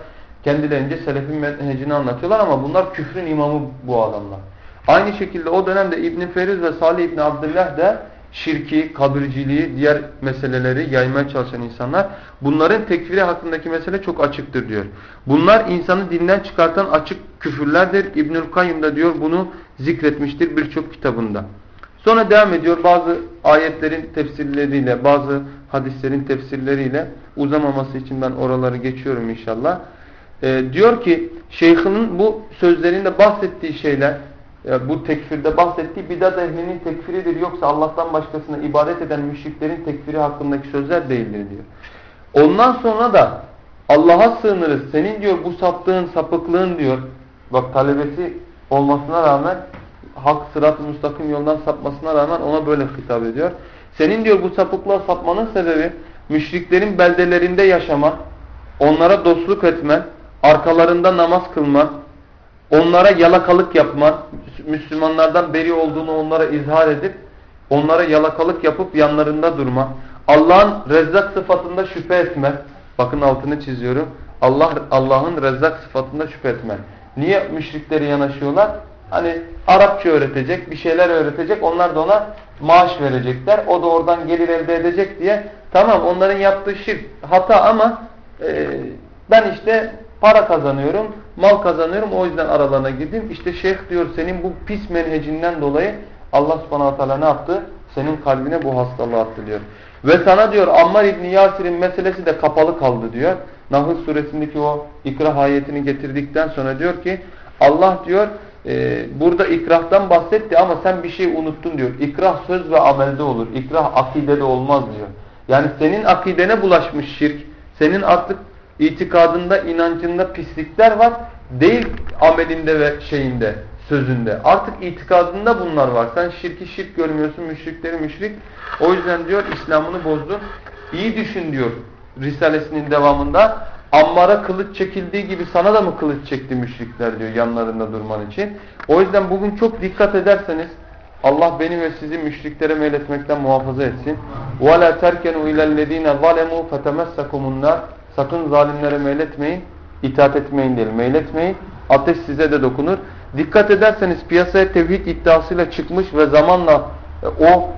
Kendilerince selefin menhecini anlatıyorlar ama bunlar küfrün imamı bu adamlar. Aynı şekilde o dönemde İbn Feriz ve Salih İbn Abdullah da şirki, kabirciliği, diğer meseleleri yaymaya çalışan insanlar. Bunların tekfiri hakkındaki mesele çok açıktır diyor. Bunlar insanı dinden çıkartan açık küfürlerdir. İbnül Kayyum da diyor bunu zikretmiştir birçok kitabında. Sonra devam ediyor bazı ayetlerin tefsirleriyle, bazı hadislerin tefsirleriyle uzamaması için ben oraları geçiyorum inşallah. Ee, diyor ki şeyhinin bu sözlerinde bahsettiği şeyler, bu tekfirde bahsettiği bidat ehlinin tekfiridir yoksa Allah'tan başkasına ibadet eden müşriklerin tekfiri hakkındaki sözler değildir diyor. Ondan sonra da Allah'a sığınırız. Senin diyor bu saptığın, sapıklığın diyor. Bak talebesi olmasına rağmen hak sırat-ı müstakim yoldan sapmasına rağmen ona böyle hitap ediyor. Senin diyor bu sapıklığa sapmanın sebebi müşriklerin beldelerinde yaşaman, onlara dostluk etmen, arkalarında namaz kılman, onlara yalakalık yapman, Müslümanlardan beri olduğunu onlara izhar edip onlara yalakalık yapıp yanlarında durma. Allah'ın rezzak sıfatında şüphe etmen. Bakın altını çiziyorum. Allah Allah'ın rezzak sıfatında şüphe etmen. Niye müşrikleri yanaşıyorlar? Hani Arapça öğretecek, bir şeyler öğretecek. Onlar da ona maaş verecekler. O da oradan gelir elde edecek diye. Tamam onların yaptığı şirk hata ama e, ben işte para kazanıyorum, mal kazanıyorum. O yüzden aralarına girdim. İşte şeyh diyor senin bu pis menhecinden dolayı Allah subhanahu teala ne yaptı? Senin kalbine bu hastalığı attı diyor. Ve sana diyor Ammar İbni Yasir'in meselesi de kapalı kaldı diyor. Nahl suresindeki o ikrah ayetini getirdikten sonra diyor ki Allah diyor e, burada ikrahtan bahsetti ama sen bir şey unuttun diyor. İkrah söz ve amelde olur. İkrah akidede olmaz diyor. Yani senin akidene bulaşmış şirk. Senin artık itikadında, inancında pislikler var. Değil amelinde ve şeyinde, sözünde. Artık itikadında bunlar var. Sen şirki şirk görmüyorsun, müşrikleri müşrik. O yüzden diyor İslam'ını bozdun. İyi düşün diyor Risalesinin devamında. Ammar'a kılıç çekildiği gibi sana da mı kılıç çekti müşrikler diyor yanlarında durman için. O yüzden bugün çok dikkat ederseniz Allah beni ve sizi müşriklere meyletmekten muhafaza etsin. وَلَا تَرْكَنُوا اِلَى الَّذ۪ينَ ظَلَمُوا فَتَمَسَّكُمُ النَّارِ Sakın zalimlere meyletmeyin, itaat etmeyin değil, meyletmeyin. Ateş size de dokunur. Dikkat ederseniz piyasaya tevhid iddiasıyla çıkmış ve zamanla e, o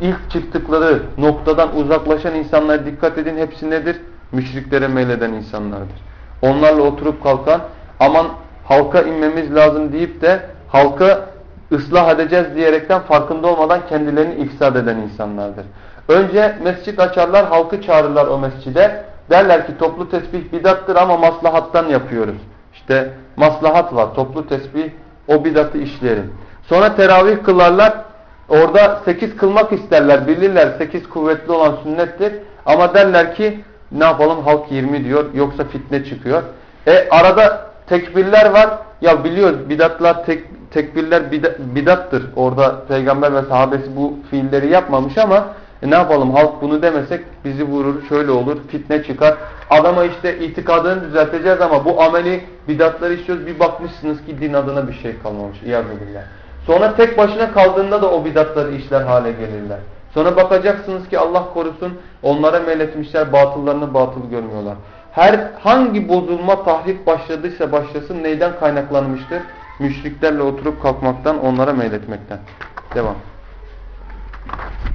ilk çıktıkları noktadan uzaklaşan insanlara dikkat edin. Hepsi nedir? Müşriklere meyleden insanlardır. Onlarla oturup kalkan aman halka inmemiz lazım deyip de halka ıslah edeceğiz diyerekten farkında olmadan kendilerini ifsad eden insanlardır. Önce mescit açarlar, halkı çağırırlar o mescide. Derler ki toplu tesbih bidattır ama maslahattan yapıyoruz. İşte maslahat var, toplu tesbih o bidatı işleyelim. Sonra teravih kılarlar. Orada sekiz kılmak isterler, bilirler sekiz kuvvetli olan sünnettir. Ama derler ki ne yapalım halk 20 diyor yoksa fitne çıkıyor. E arada tekbirler var. Ya biliyoruz bidatlar tek, tekbirler bidattır. Orada peygamber ve sahabesi bu fiilleri yapmamış ama e ne yapalım halk bunu demesek bizi vurur şöyle olur fitne çıkar. Adama işte itikadını düzelteceğiz ama bu ameli bidatları işliyoruz bir bakmışsınız ki din adına bir şey kalmamış. İyazübillah. Sonra tek başına kaldığında da o bidatları işler hale gelirler. Sonra bakacaksınız ki Allah korusun onlara meyletmişler batıllarını batıl görmüyorlar. Her hangi bozulma tahrip başladıysa başlasın neyden kaynaklanmıştır? Müşriklerle oturup kalkmaktan onlara meyletmekten. Devam.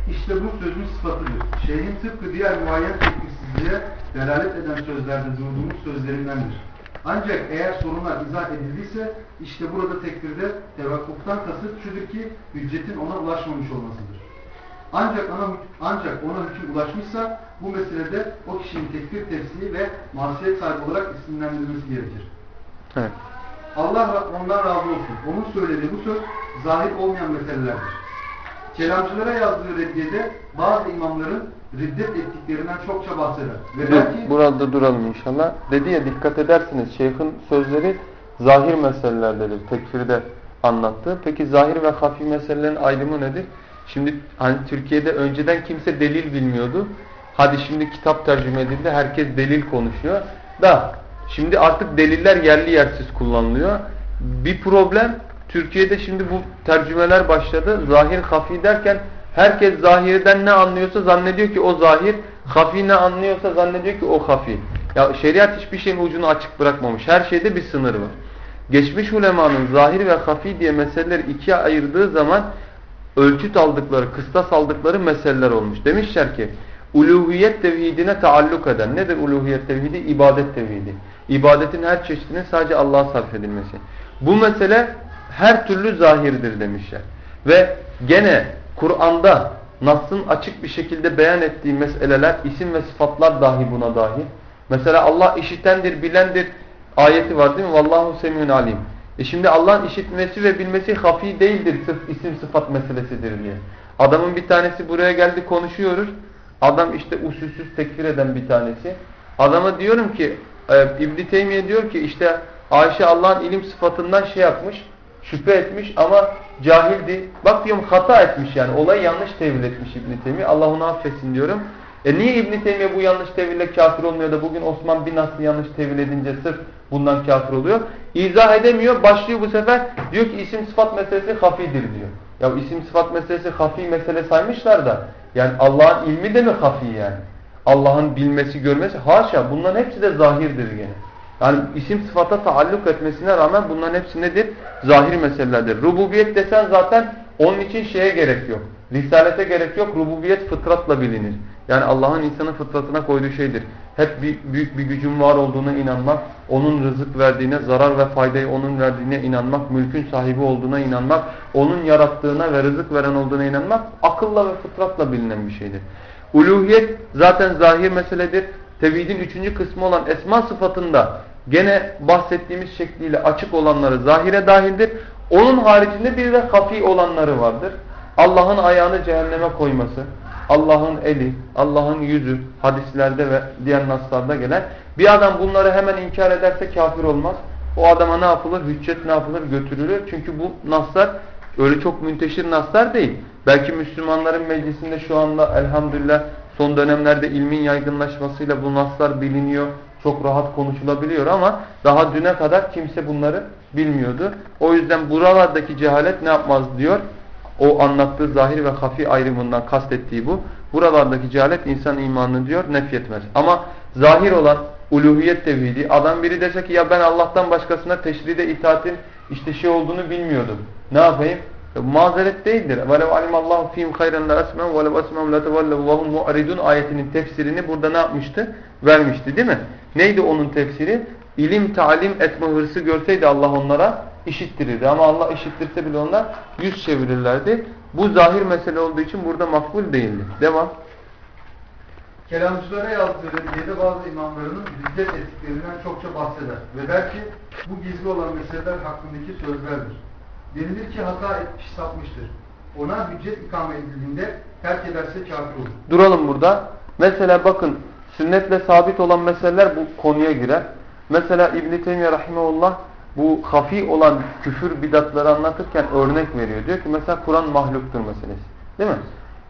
İşte bu sözün sıfatıdır. Şeyhin tıpkı diğer muayyen tekniksizliğe delalet eden sözlerde durduğumuz sözlerindendir. Ancak eğer sorunlar izah edildiyse işte burada tekbirde tevakkuftan kasıt şudur ki hüccetin ona ulaşmamış olmasıdır. Ancak ona, ancak ona hüküm ulaşmışsa bu meselede o kişinin tekbir tefsiri ve masiyet sahibi olarak isimlendirilmesi gerekir. Evet. Allah ondan razı olsun. Onun söylediği bu söz zahir olmayan meselelerdir. Kelamcılara yazdığı reddiyede bazı imamların riddet ettiklerinden çokça bahseder. Ve belki burada duralım inşallah. Dedi ya dikkat edersiniz şeyhin sözleri zahir meselelerdedir. Tekfirde anlattı. Peki zahir ve hafi meselelerin ayrımı nedir? Şimdi hani Türkiye'de önceden kimse delil bilmiyordu. Hadi şimdi kitap tercüme edildi. Herkes delil konuşuyor. Da şimdi artık deliller yerli yersiz kullanılıyor. Bir problem Türkiye'de şimdi bu tercümeler başladı. Zahir hafi derken herkes zahirden ne anlıyorsa zannediyor ki o zahir. Hafi ne anlıyorsa zannediyor ki o hafi. Ya şeriat hiçbir şeyin ucunu açık bırakmamış. Her şeyde bir sınır var. Geçmiş ulemanın zahir ve hafi diye meseleleri ikiye ayırdığı zaman ölçüt aldıkları, kıstas aldıkları meseleler olmuş. Demişler ki uluhiyet tevhidine taalluk eden. Nedir uluhiyet tevhidi? İbadet tevhidi. İbadetin her çeşidinin sadece Allah'a sarf edilmesi. Bu mesele her türlü zahirdir demişler. Ve gene Kur'an'da Nas'ın açık bir şekilde beyan ettiği meseleler, isim ve sıfatlar dahi buna dahil. Mesela Allah işitendir, bilendir ayeti var değil mi? Vallahu semiyun alim. E şimdi Allah'ın işitmesi ve bilmesi hafi değildir sırf isim sıfat meselesidir diye. Adamın bir tanesi buraya geldi konuşuyoruz. Adam işte usulsüz tekfir eden bir tanesi. Adama diyorum ki e, İbn Teymiye diyor ki işte Ayşe Allah'ın ilim sıfatından şey yapmış, şüphe etmiş ama cahildi. Bak diyorum hata etmiş yani. Olayı yanlış tevil etmiş İbn Teymiye. Allah onu affetsin diyorum. E niye İbn Teymiye bu yanlış teville kafir olmuyor da bugün Osman bin Aslı yanlış tevil edince sırf bundan kafir oluyor? İzah edemiyor. Başlıyor bu sefer. Diyor ki isim sıfat meselesi hafidir diyor. Ya isim sıfat meselesi hafi mesele saymışlar da yani Allah'ın ilmi de mi hafi yani? Allah'ın bilmesi, görmesi haşa bunların hepsi de zahirdir gene. Yani isim sıfata taalluk etmesine rağmen bunların hepsi nedir? Zahir meselelerdir. Rububiyet desen zaten onun için şeye gerek yok. Risalete gerek yok. Rububiyet fıtratla bilinir. Yani Allah'ın insanın fıtratına koyduğu şeydir. Hep bir, büyük bir gücün var olduğuna inanmak, onun rızık verdiğine, zarar ve faydayı onun verdiğine inanmak, mülkün sahibi olduğuna inanmak, onun yarattığına ve rızık veren olduğuna inanmak akılla ve fıtratla bilinen bir şeydir. Uluhiyet zaten zahir meseledir. Tevhidin üçüncü kısmı olan esma sıfatında gene bahsettiğimiz şekliyle açık olanları zahire dahildir. Onun haricinde bir de hafi olanları vardır. Allah'ın ayağını cehenneme koyması, Allah'ın eli, Allah'ın yüzü hadislerde ve diğer naslarda gelen bir adam bunları hemen inkar ederse kafir olmaz. O adama ne yapılır? Hüccet ne yapılır? Götürülür. Çünkü bu naslar öyle çok münteşir naslar değil. Belki Müslümanların meclisinde şu anda elhamdülillah son dönemlerde ilmin yaygınlaşmasıyla bu naslar biliniyor Çok rahat konuşulabiliyor ama daha düne kadar kimse bunları bilmiyordu. O yüzden buralardaki cehalet ne yapmaz diyor. O anlattığı zahir ve hafi ayrımından kastettiği bu. Buralardaki cehalet insan imanını diyor nefyetmez. Ama zahir olan uluhiyet tevhidi adam biri dese ki ya ben Allah'tan başkasına teşride itaatin işte şey olduğunu bilmiyordum. Ne yapayım? E, mazeret değildir. وَلَوْ عَلِمَ اللّٰهُ ف۪يهِمْ خَيْرًا لَأَسْمَهُ وَلَوْ أَسْمَهُمْ لَتَوَلَّوْا وَهُمْ مُعْرِدُونَ ayetinin tefsirini burada ne yapmıştı? Vermişti değil mi? Neydi onun tefsiri? İlim, talim etme hırsı görseydi Allah onlara işittirirdi. Ama Allah işittirse bile onlar yüz çevirirlerdi. Bu zahir mesele olduğu için burada makbul değildi. Devam. Kelamcılara yazdığı reddiyede bazı imamlarının riddet ettiklerinden çokça bahseder ve der ki bu gizli olan meseleler hakkındaki sözlerdir. Denilir ki hata etmiş sapmıştır. Ona hüccet ikame edildiğinde terk ederse kafir olur. Duralım burada. Mesela bakın sünnetle sabit olan meseleler bu konuya girer. Mesela İbn-i Teymiye Rahimahullah bu hafi olan küfür bidatları anlatırken örnek veriyor. Diyor ki mesela Kur'an mahluktur meselesi. Değil mi?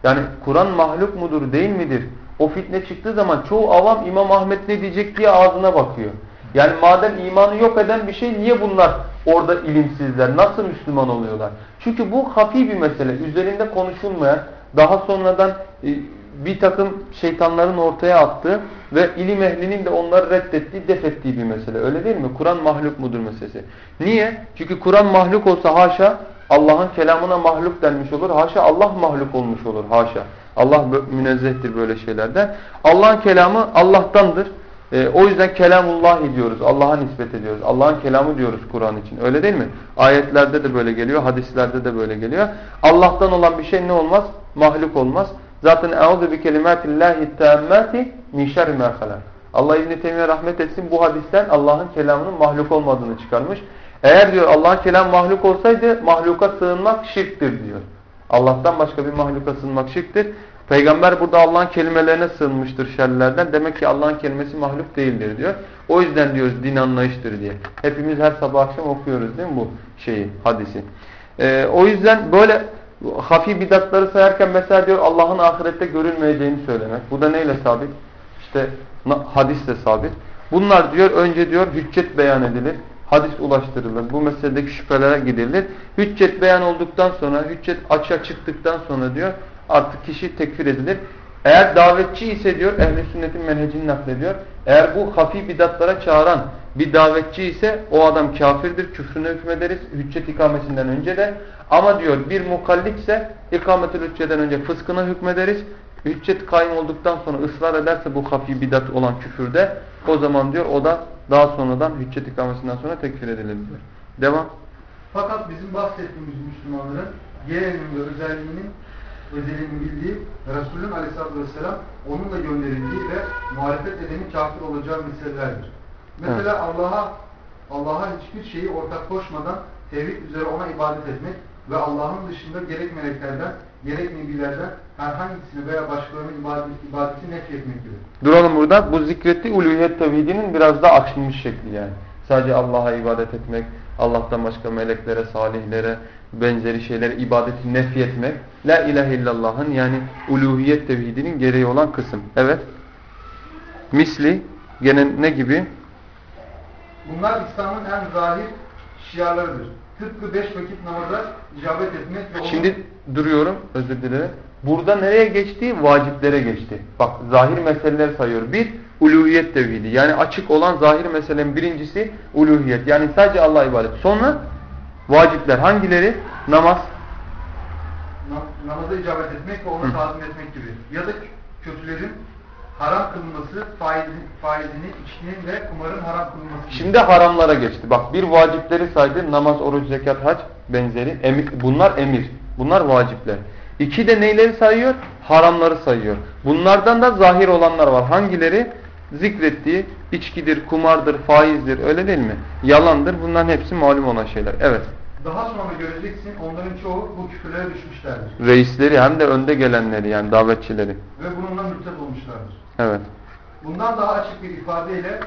Yani Kur'an mahluk mudur değil midir? O fitne çıktığı zaman çoğu avam İmam Ahmet ne diyecek diye ağzına bakıyor. Yani madem imanı yok eden bir şey niye bunlar orada ilimsizler? Nasıl Müslüman oluyorlar? Çünkü bu hafi bir mesele. Üzerinde konuşulmayan, daha sonradan e, bir takım şeytanların ortaya attığı ve ilim ehlinin de onları reddettiği, defettiği bir mesele. Öyle değil mi? Kur'an mahluk mudur meselesi. Niye? Çünkü Kur'an mahluk olsa haşa Allah'ın kelamına mahluk denmiş olur. Haşa Allah mahluk olmuş olur. Haşa. Allah münezzehtir böyle şeylerden. Allah'ın kelamı Allah'tandır. E, o yüzden kelamullah diyoruz. Allah'a nispet ediyoruz. Allah'ın kelamı diyoruz Kur'an için. Öyle değil mi? Ayetlerde de böyle geliyor. Hadislerde de böyle geliyor. Allah'tan olan bir şey ne olmaz? Mahluk olmaz. Zaten eûzu bi kelimatillahi tammati min şerri ma. Allah İbn Teymiyye rahmet etsin bu hadisten Allah'ın kelamının mahluk olmadığını çıkarmış. Eğer diyor Allah'ın kelamı mahluk olsaydı mahluka sığınmak şirktir diyor. Allah'tan başka bir mahluka sığınmak şirktir. Peygamber burada Allah'ın kelimelerine sığınmıştır şerlerden. Demek ki Allah'ın kelimesi mahluk değildir diyor. O yüzden diyoruz din anlayıştır diye. Hepimiz her sabah akşam okuyoruz değil mi bu şeyi, hadisi. Ee, o yüzden böyle hafi bidatları sayarken mesela diyor Allah'ın ahirette görülmeyeceğini söylemek. Bu da neyle sabit? İşte hadisle sabit. Bunlar diyor önce diyor hüccet beyan edilir. Hadis ulaştırılır. Bu meseledeki şüphelere gidilir. Hüccet beyan olduktan sonra, hüccet açığa çıktıktan sonra diyor artık kişi tekfir edilir. Eğer davetçi ise diyor ehli sünnetin menhecini naklediyor. Eğer bu hafi bidatlara çağıran bir davetçi ise o adam kafirdir. Küfrüne hükmederiz hüccet ikamesinden önce de. Ama diyor bir mukallitse ikametül hücceden önce fıskına hükmederiz. Hüccet kaym olduktan sonra ısrar ederse bu hafi bidat olan küfürde o zaman diyor o da daha sonradan hüccet ikamesinden sonra tekfir edilir. Devam. Fakat bizim bahsettiğimiz Müslümanların yeğenin ve özelliğinin özelliğini bildiği Resulün aleyhissalatü vesselam onunla gönderildiği ve muhalefet edeni kafir olacağı meselelerdir. Mesela Allah'a Allah'a hiçbir şeyi ortak koşmadan tevhid üzere ona ibadet etmek ve Allah'ın dışında gerek meleklerden gerek nebilerden herhangisini veya başkalarının ibadet, ibadeti nefretmek gibi. Duralım burada. Bu zikretti uluhiyet tevhidinin biraz daha açılmış şekli yani. Sadece Allah'a ibadet etmek, Allah'tan başka meleklere, salihlere, benzeri şeylere ibadeti nefi etmek. La ilahe illallah'ın yani uluhiyet tevhidinin gereği olan kısım. Evet. Misli gene ne gibi? Bunlar İslam'ın en zahir şiarlarıdır. Tıpkı beş vakit namaza icabet etmek ve Şimdi duruyorum özür dilerim. Burada nereye geçti? Vaciplere geçti. Bak zahir meseleler sayıyor. Bir, uluhiyet tevhidi. Yani açık olan zahir meselenin birincisi uluhiyet. Yani sadece Allah'a ibadet. Sonra vacipler. Hangileri? Namaz. na- namaza icabet etmek ve onu tazim etmek gibi. Ya da kötülerin haram kılınması, faizin, faizini, içkinin ve kumarın haram kılınması gibi. Şimdi haramlara geçti. Bak bir vacipleri saydı. Namaz, oruç, zekat, hac benzeri. Emir, bunlar emir. Bunlar vacipler. İki de neyleri sayıyor? Haramları sayıyor. Bunlardan da zahir olanlar var. Hangileri? Zikrettiği içkidir, kumardır, faizdir. Öyle değil mi? Yalandır. Bunların hepsi malum olan şeyler. Evet. Daha sonra göreceksin onların çoğu bu küfürlere düşmüşlerdir. Reisleri hem de önde gelenleri yani davetçileri. Ve bununla mürted olmuşlardır. Evet. Bundan daha açık bir ifadeyle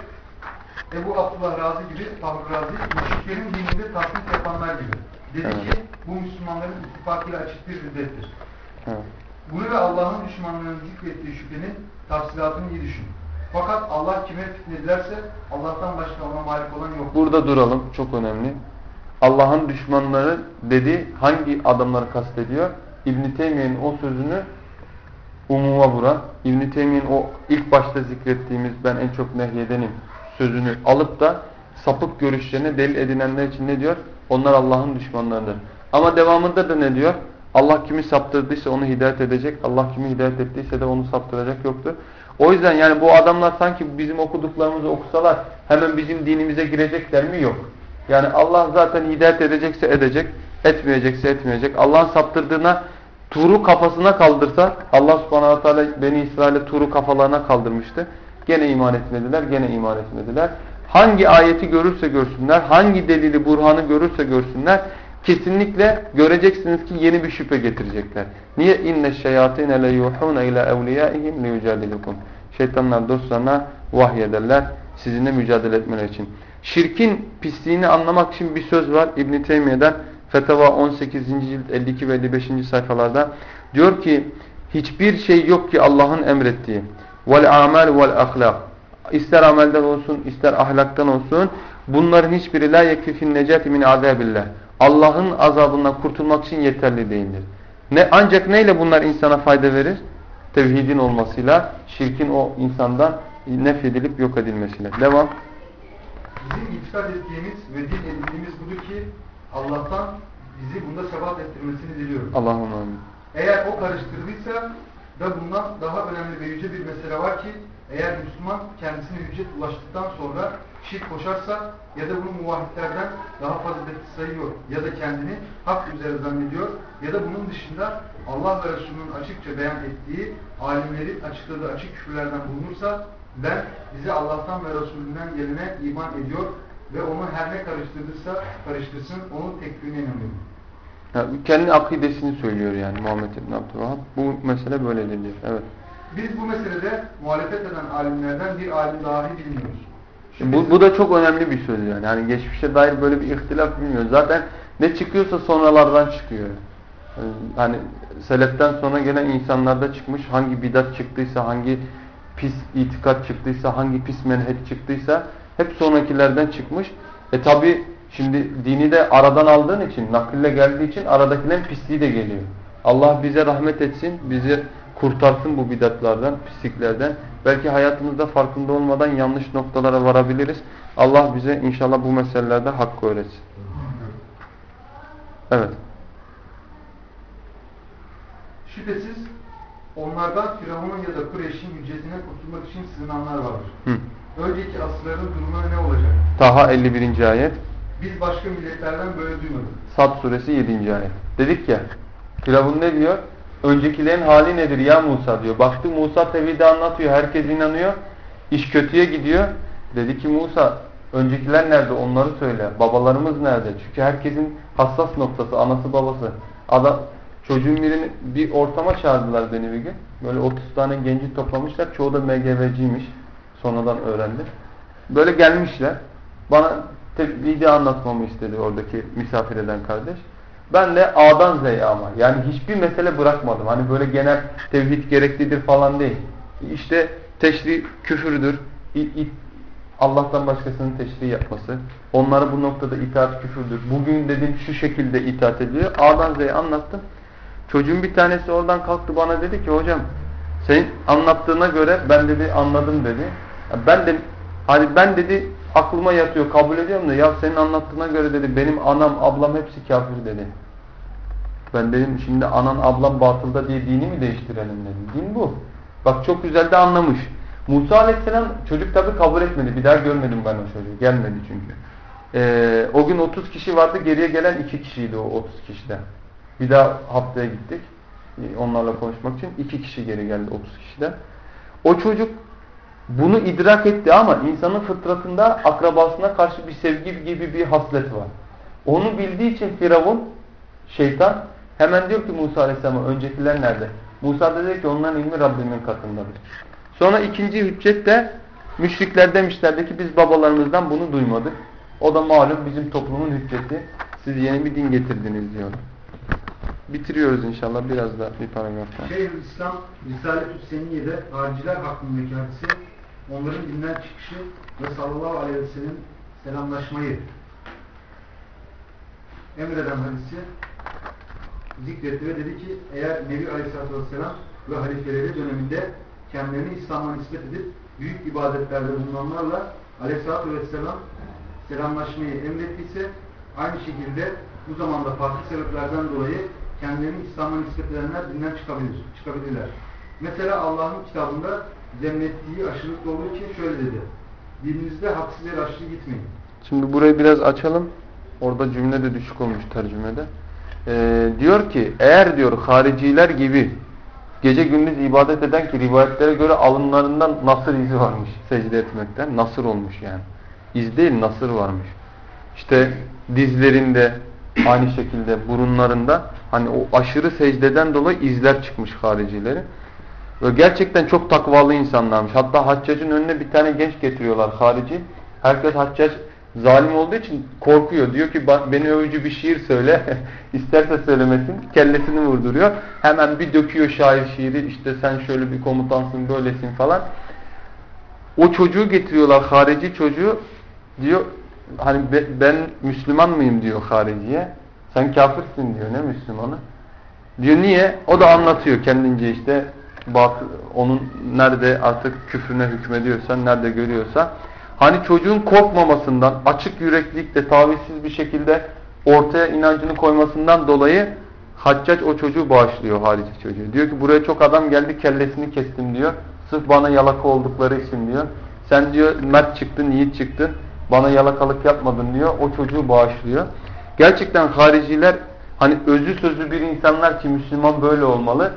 Ebu Abdullah Razi gibi Fahri Razi, müşriklerin dininde tasnif yapanlar gibi. Dedi Evet. ki bu Müslümanların ittifakıyla açık bir riddettir. evet. Bunu ve Allah'ın düşmanlarının zikrettiği şüphenin tafsilatını iyi düşün. Fakat Allah kime fitnedilerse Allah'tan başka ona malik olan yok. Burada duralım. Çok önemli. Allah'ın düşmanları dedi hangi adamları kastediyor? İbn Teymiye'nin o sözünü umuma vuran, İbn Teymiye'nin o ilk başta zikrettiğimiz ben en çok nehyedenim sözünü alıp da sapık görüşlerine delil edinenler için ne diyor? Onlar Allah'ın düşmanlarıdır. Ama devamında da ne diyor? Allah kimi saptırdıysa onu hidayet edecek. Allah kimi hidayet ettiyse de onu saptıracak yoktur. O yüzden yani bu adamlar sanki bizim okuduklarımızı okusalar hemen bizim dinimize girecekler mi? Yok. Yani Allah zaten hidayet edecekse edecek, etmeyecekse etmeyecek. Allah'ın saptırdığına Tur'u kafasına kaldırsa Allah subhanahu teala Beni İsrail'e Tur'u kafalarına kaldırmıştı. Gene iman etmediler, gene iman etmediler. Hangi ayeti görürse görsünler, hangi delili, burhanı görürse görsünler kesinlikle göreceksiniz ki yeni bir şüphe getirecekler. Niye inne şeyatine le yuhuna ila evliyaihim li yucadilukum. Şeytanlar dostlarına vahyederler sizinle mücadele etmeler için. Şirkin pisliğini anlamak için bir söz var İbn Teymiyye'den Fetava 18. cilt 52 ve 55. sayfalarda diyor ki hiçbir şey yok ki Allah'ın emrettiği vel amel vel ahlak ister amelden olsun ister ahlaktan olsun bunların hiçbiri la yekfifin necati min azabillah Allah'ın azabından kurtulmak için yeterli değildir. Ne ancak neyle bunlar insana fayda verir? Tevhidin olmasıyla, şirkin o insandan nefredilip yok edilmesiyle. Devam. Bizim itikad ettiğimiz ve din edindiğimiz budur ki Allah'tan bizi bunda sebat ettirmesini diliyoruz. Allah'ım amin. Eğer o karıştırdıysa da bundan daha önemli ve yüce bir mesele var ki eğer Müslüman kendisine hüccet ulaştıktan sonra şirk koşarsa ya da bunu muvahhidlerden daha faziletli sayıyor ya da kendini hak üzere zannediyor ya da bunun dışında Allah ve Resulünün açıkça beyan ettiği alimlerin açıkladığı açık küfürlerden bulunursa ben bize Allah'tan ve Resulünden gelene iman ediyor ve onu her ne karıştırdıysa karıştırsın onun tekfirine inanıyorum. Ya, kendi akidesini söylüyor yani Muhammed İbn Abdülvahhab. Bu mesele böyledir diyor. Evet. Biz bu meselede muhalefet eden alimlerden bir alim dahi bilmiyoruz. Bu, bu da çok önemli bir söz yani. Hani geçmişe dair böyle bir ihtilaf bilmiyoruz. Zaten ne çıkıyorsa sonralardan çıkıyor. Yani Hani seleften sonra gelen insanlarda çıkmış hangi bidat çıktıysa, hangi pis itikat çıktıysa, hangi pis menhet çıktıysa hep sonrakilerden çıkmış. E tabi şimdi dini de aradan aldığın için, nakille geldiği için aradakilerin pisliği de geliyor. Allah bize rahmet etsin, bizi kurtarsın bu bidatlardan, pisliklerden. Belki hayatımızda farkında olmadan yanlış noktalara varabiliriz. Allah bize inşallah bu meselelerde hakkı öğretsin. Evet. Şüphesiz onlardan Firavun'un ya da Kureyş'in hüccetine kurtulmak için sığınanlar vardır. Hı. Önceki asırların durumu ne olacak? Taha 51. ayet. Biz başka milletlerden böyle duymadık. Sad suresi 7. ayet. Dedik ya Firavun ne diyor? Öncekilerin hali nedir ya Musa diyor. Baktı Musa tevhidi anlatıyor. Herkes inanıyor. İş kötüye gidiyor. Dedi ki Musa öncekiler nerede onları söyle. Babalarımız nerede? Çünkü herkesin hassas noktası anası babası. Adam çocuğun birini bir ortama çağırdılar beni bir gün. Böyle 30 tane genci toplamışlar. Çoğu da MGV'ciymiş. Sonradan öğrendim. Böyle gelmişler. Bana tevhidi anlatmamı istedi oradaki misafir eden kardeş. Ben de A'dan Z'ye ama. Yani hiçbir mesele bırakmadım. Hani böyle genel tevhid gereklidir falan değil. İşte teşri küfürdür. Allah'tan başkasının teşri yapması. Onlara bu noktada itaat küfürdür. Bugün dedim şu şekilde itaat ediyor. A'dan Z'ye anlattım. Çocuğun bir tanesi oradan kalktı bana dedi ki hocam senin anlattığına göre ben dedi anladım dedi. Ben de hani ben dedi aklıma yatıyor kabul ediyorum da ya senin anlattığına göre dedi benim anam ablam hepsi kafir dedi. Ben dedim şimdi anan ablam batılda diye dini mi değiştirelim dedim. Din bu. Bak çok güzel de anlamış. Musa aleyhisselam çocuk tabi kabul etmedi. Bir daha görmedim ben o çocuğu. Gelmedi çünkü. Ee, o gün 30 kişi vardı. Geriye gelen 2 kişiydi o 30 kişiden. Bir daha haftaya gittik. Ee, onlarla konuşmak için. 2 kişi geri geldi 30 kişiden. O çocuk bunu idrak etti ama insanın fıtratında akrabasına karşı bir sevgi gibi bir haslet var. Onu bildiği için Firavun, şeytan hemen diyor ki Musa Aleyhisselam'a öncekiler nerede? Musa diyor ki onların ilmi Rabbimin katındadır. Sonra ikinci hüccet de müşrikler demişlerdi ki biz babalarımızdan bunu duymadık. O da malum bizim toplumun hücceti. Siz yeni bir din getirdiniz diyor. Bitiriyoruz inşallah biraz da bir paragrafta. Şeyh İslam Risalet-ü Seniyye'de hariciler hakkındaki hadisi onların dinden çıkışı ve sallallahu aleyhi ve sellem selamlaşmayı emreden hadisi zikretti ve dedi ki eğer Nebi Aleyhisselatü Vesselam ve halifeleri döneminde kendilerini İslam'a nispet edip büyük ibadetlerde bulunanlarla Aleyhisselatü Vesselam selamlaşmayı emrettiyse aynı şekilde bu zamanda farklı sebeplerden dolayı kendilerini İslam'a nispet edenler dinden çıkabilir, çıkabilirler. Mesela Allah'ın kitabında zemmettiği aşırılık olduğu için şöyle dedi. Dininizde haksız yere aşırı gitmeyin. Şimdi burayı biraz açalım. Orada cümle de düşük olmuş tercümede. Ee, diyor ki eğer diyor hariciler gibi gece gündüz ibadet eden ki rivayetlere göre alınlarından nasır izi varmış secde etmekten. Nasır olmuş yani. İz değil nasır varmış. İşte dizlerinde aynı şekilde burunlarında hani o aşırı secdeden dolayı izler çıkmış haricilerin. Ve gerçekten çok takvalı insanlarmış. Hatta haccacın önüne bir tane genç getiriyorlar harici. Herkes haccac zalim olduğu için korkuyor. Diyor ki beni övücü bir şiir söyle. İsterse söylemesin. Kellesini vurduruyor. Hemen bir döküyor şair şiiri. İşte sen şöyle bir komutansın böylesin falan. O çocuğu getiriyorlar harici çocuğu. Diyor hani ben Müslüman mıyım diyor hariciye. Sen kafirsin diyor ne Müslümanı. Diyor niye? O da anlatıyor kendince işte batı, onun nerede artık küfrüne hükmediyorsa, nerede görüyorsa. Hani çocuğun korkmamasından, açık yüreklilikle, tavizsiz bir şekilde ortaya inancını koymasından dolayı Haccac o çocuğu bağışlıyor harici çocuğu. Diyor ki buraya çok adam geldi kellesini kestim diyor. Sırf bana yalaka oldukları için diyor. Sen diyor mert çıktın, yiğit çıktın. Bana yalakalık yapmadın diyor. O çocuğu bağışlıyor. Gerçekten hariciler hani özü sözü bir insanlar ki Müslüman böyle olmalı.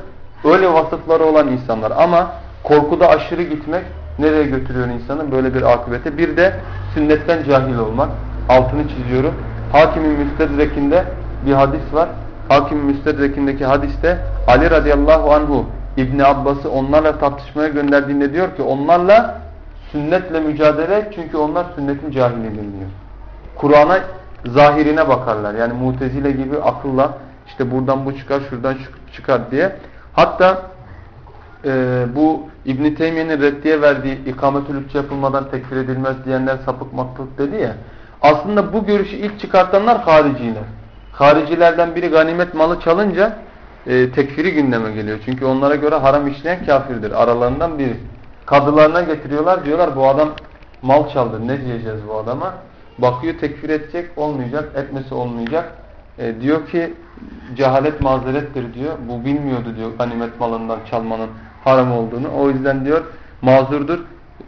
Öyle vasıfları olan insanlar ama korkuda aşırı gitmek nereye götürüyor insanı böyle bir akıbete. Bir de sünnetten cahil olmak. Altını çiziyorum. Hakimin müstedrekinde bir hadis var. Hakimin müstedrekindeki hadiste Ali radıyallahu anhu İbni Abbas'ı onlarla tartışmaya gönderdiğinde diyor ki onlarla sünnetle mücadele çünkü onlar sünnetin cahilidir diyor. Kur'an'a zahirine bakarlar. Yani mutezile gibi akılla işte buradan bu çıkar şuradan şu çıkar diye. Hatta e, bu İbn Teymiye'nin reddiye verdiği ikametül yapılmadan tekfir edilmez diyenler sapık maktuk dedi ya. Aslında bu görüşü ilk çıkartanlar hariciler. Haricilerden biri ganimet malı çalınca e, tekfiri gündeme geliyor. Çünkü onlara göre haram işleyen kafirdir. Aralarından biri. Kadılarına getiriyorlar diyorlar bu adam mal çaldı ne diyeceğiz bu adama? Bakıyor tekfir edecek olmayacak etmesi olmayacak. E, diyor ki cehalet mazerettir diyor. Bu bilmiyordu diyor ganimet malından çalmanın haram olduğunu. O yüzden diyor mazurdur.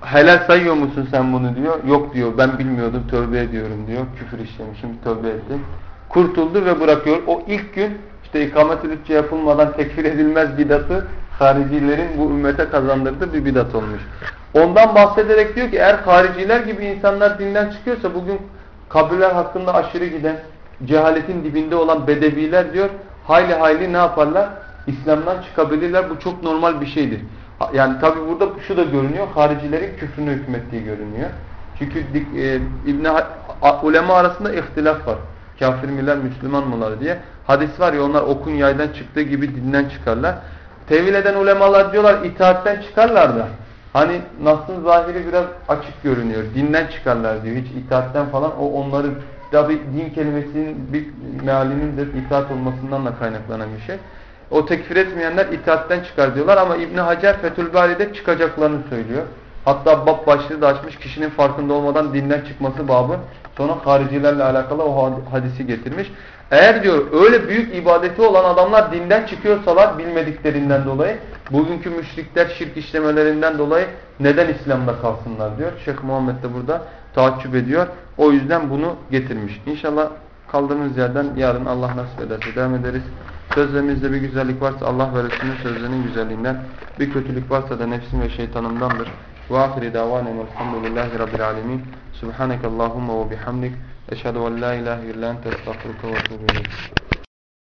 Helal sayıyor musun sen bunu diyor. Yok diyor ben bilmiyordum tövbe ediyorum diyor. Küfür işlemişim tövbe ettim. Kurtuldu ve bırakıyor. O ilk gün işte hücce yapılmadan tekfir edilmez bidatı haricilerin bu ümmete kazandırdığı bir bidat olmuş. Ondan bahsederek diyor ki eğer hariciler gibi insanlar dinden çıkıyorsa bugün kabirler hakkında aşırı giden cehaletin dibinde olan bedeviler diyor hayli hayli ne yaparlar? İslam'dan çıkabilirler. Bu çok normal bir şeydir. Yani tabi burada şu da görünüyor. Haricilerin küfrünü hükmettiği görünüyor. Çünkü e, İbn ulema arasında ihtilaf var. Kafir miler, Müslüman mılar diye. Hadis var ya onlar okun yaydan çıktığı gibi dinden çıkarlar. Tevil eden ulemalar diyorlar itaatten çıkarlar da. Hani Nas'ın zahiri biraz açık görünüyor. Dinden çıkarlar diyor. Hiç itaatten falan. O onların tabi din kelimesinin bir mealinin de itaat olmasından da kaynaklanan bir şey. O tekfir etmeyenler itaatten çıkar diyorlar ama İbn Hacer Fethül Bari'de çıkacaklarını söylüyor. Hatta bab başlığı da açmış kişinin farkında olmadan dinden çıkması babı. Sonra haricilerle alakalı o had- hadisi getirmiş. Eğer diyor öyle büyük ibadeti olan adamlar dinden çıkıyorsalar bilmediklerinden dolayı bugünkü müşrikler şirk işlemelerinden dolayı neden İslam'da kalsınlar diyor. Şeyh Muhammed de burada taaccüp ediyor. O yüzden bunu getirmiş. İnşallah kaldığımız yerden yarın Allah nasip ederse devam ederiz. Sözlerimizde bir güzellik varsa Allah ve Resulünün sözlerinin güzelliğinden, bir kötülük varsa da nefsim ve şeytanımdandır. Ve ahiri davanen elhamdülillahi rabbil alemin. Subhaneke Allahumma ve bihamdik. Eşhedü en la ilahe illa ente ve etûbü.